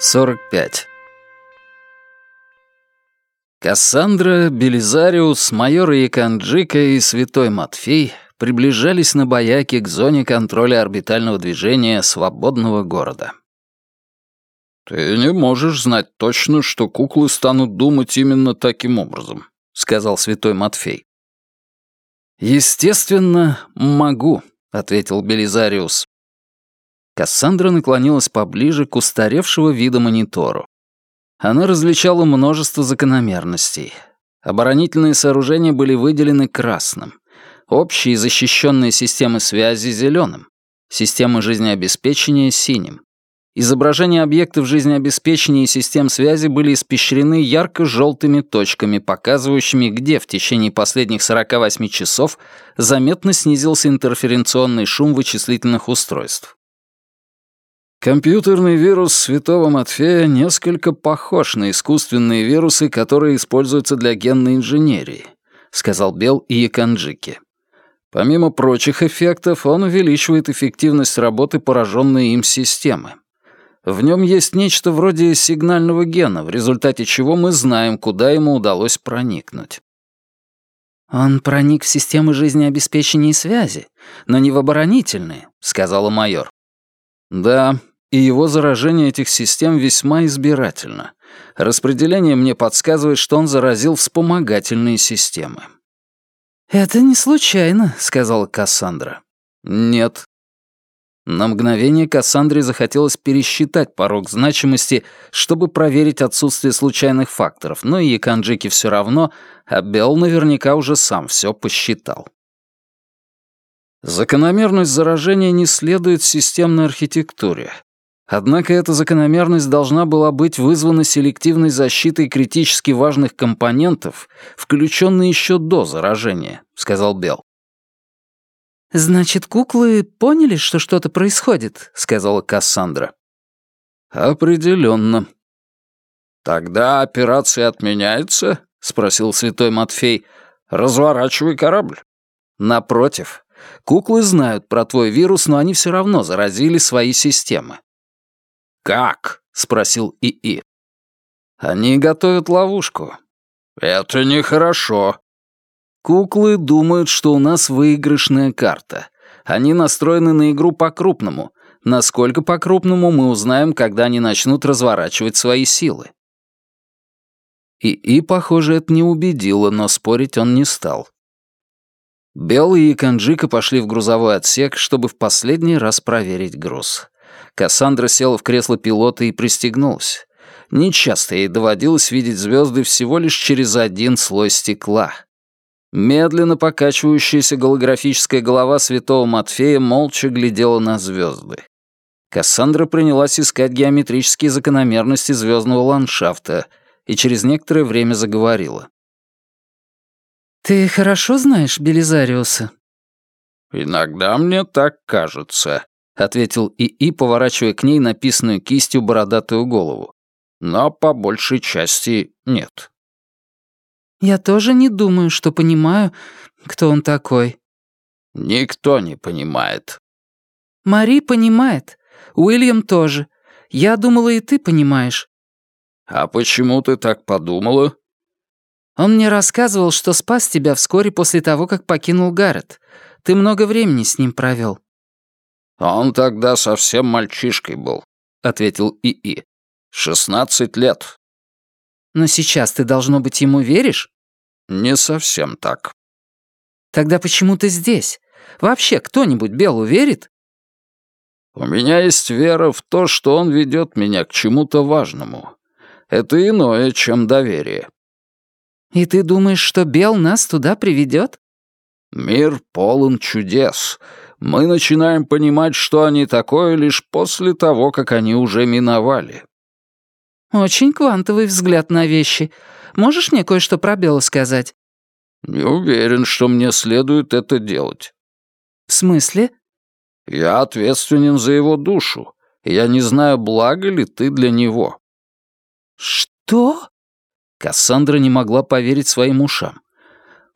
Сорок пять. Кассандра, Белизариус, майор Яканджика и святой Матфей приближались на Баяке к зоне контроля орбитального движения свободного города. «Ты не можешь знать точно, что куклы станут думать именно таким образом», — сказал святой Матфей. «Естественно, могу», — ответил Белизариус. Кассандра наклонилась поближе к устаревшего вида монитору. Она различала множество закономерностей. Оборонительные сооружения были выделены красным, общие защищенные системы связи — зеленым, системы жизнеобеспечения — синим. Изображения объектов жизнеобеспечения и систем связи были испещрены ярко-желтыми точками, показывающими, где в течение последних 48 часов заметно снизился интерференционный шум вычислительных устройств. Компьютерный вирус Святого Матфея несколько похож на искусственные вирусы, которые используются для генной инженерии, сказал Бел и Яканджики. Помимо прочих эффектов, он увеличивает эффективность работы пораженной им системы. В нем есть нечто вроде сигнального гена, в результате чего мы знаем, куда ему удалось проникнуть. «Он проник в системы жизнеобеспечения и связи, но не в оборонительные», — сказала майор. «Да, и его заражение этих систем весьма избирательно. Распределение мне подсказывает, что он заразил вспомогательные системы». «Это не случайно», — сказала Кассандра. «Нет, на мгновение Кассандре захотелось пересчитать порог значимости, чтобы проверить отсутствие случайных факторов, но и Яканджики все равно, а Белл наверняка уже сам все посчитал. Закономерность заражения не следует системной архитектуре. Однако эта закономерность должна была быть вызвана селективной защитой критически важных компонентов, включенной еще до заражения, сказал Белл. «Значит, куклы поняли, что что-то происходит», — сказала Кассандра. «Определенно». «Тогда операция отменяется?» — спросил святой Матфей. «Разворачивай корабль». «Напротив. Куклы знают про твой вирус, но они все равно заразили свои системы». «Как?» — спросил ИИ. «Они готовят ловушку». «Это нехорошо», Куклы думают, что у нас выигрышная карта. Они настроены на игру по-крупному. Насколько по-крупному мы узнаем, когда они начнут разворачивать свои силы. И, и, похоже, это не убедило, но спорить он не стал. Белый и Канджика пошли в грузовой отсек, чтобы в последний раз проверить груз. Кассандра села в кресло пилота и пристегнулась. Нечасто ей доводилось видеть звезды всего лишь через один слой стекла — Медленно покачивающаяся голографическая голова святого Матфея молча глядела на звезды. Кассандра принялась искать геометрические закономерности звездного ландшафта и через некоторое время заговорила. «Ты хорошо знаешь Белизариуса?» «Иногда мне так кажется», — ответил ИИ, поворачивая к ней написанную кистью бородатую голову. «Но по большей части нет». Я тоже не думаю, что понимаю, кто он такой». «Никто не понимает». «Мари понимает. Уильям тоже. Я думала, и ты понимаешь». «А почему ты так подумала?» «Он мне рассказывал, что спас тебя вскоре после того, как покинул Гаррет. Ты много времени с ним провел». «Он тогда совсем мальчишкой был», — ответил ИИ. «Шестнадцать лет. Но сейчас ты, должно быть, ему веришь? Не совсем так. Тогда почему ты здесь? Вообще кто-нибудь Белу верит? У меня есть вера в то, что он ведет меня к чему-то важному. Это иное, чем доверие. И ты думаешь, что Бел нас туда приведет? Мир полон чудес. Мы начинаем понимать, что они такое лишь после того, как они уже миновали. «Очень квантовый взгляд на вещи. Можешь мне кое-что про Белла сказать?» «Не уверен, что мне следует это делать». «В смысле?» «Я ответственен за его душу. Я не знаю, благо ли ты для него». «Что?» Кассандра не могла поверить своим ушам.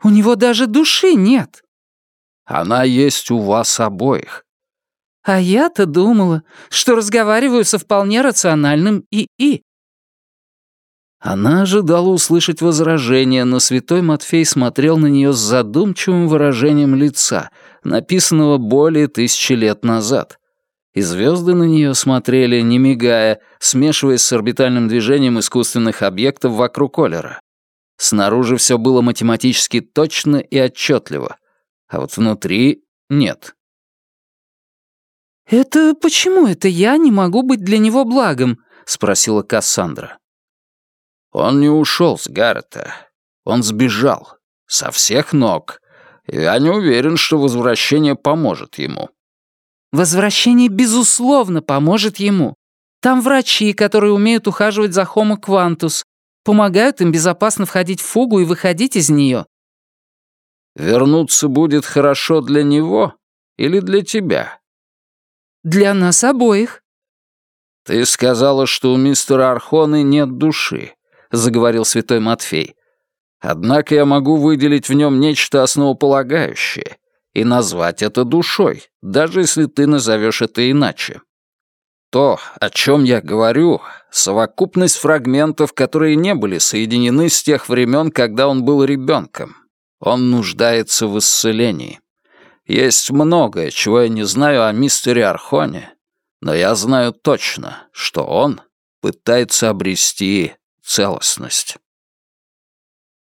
У него даже души нет». «Она есть у вас обоих». «А я-то думала, что разговариваю со вполне рациональным ИИ». Она ожидала услышать возражение, но святой Матфей смотрел на нее с задумчивым выражением лица, написанного более тысячи лет назад. И звезды на нее смотрели, не мигая, смешиваясь с орбитальным движением искусственных объектов вокруг Колера. Снаружи все было математически точно и отчетливо, а вот внутри — нет. «Это почему это я не могу быть для него благом?» — спросила Кассандра. Он не ушел с Гаррета. Он сбежал. Со всех ног. Я не уверен, что возвращение поможет ему. Возвращение, безусловно, поможет ему. Там врачи, которые умеют ухаживать за Homo Quantus, помогают им безопасно входить в фугу и выходить из нее. Вернуться будет хорошо для него или для тебя? Для нас обоих. Ты сказала, что у мистера Архоны нет души заговорил святой Матфей. Однако я могу выделить в нем нечто основополагающее и назвать это душой, даже если ты назовешь это иначе. То, о чем я говорю, совокупность фрагментов, которые не были соединены с тех времен, когда он был ребенком. Он нуждается в исцелении. Есть многое, чего я не знаю о мистере Архоне, но я знаю точно, что он пытается обрести целостность.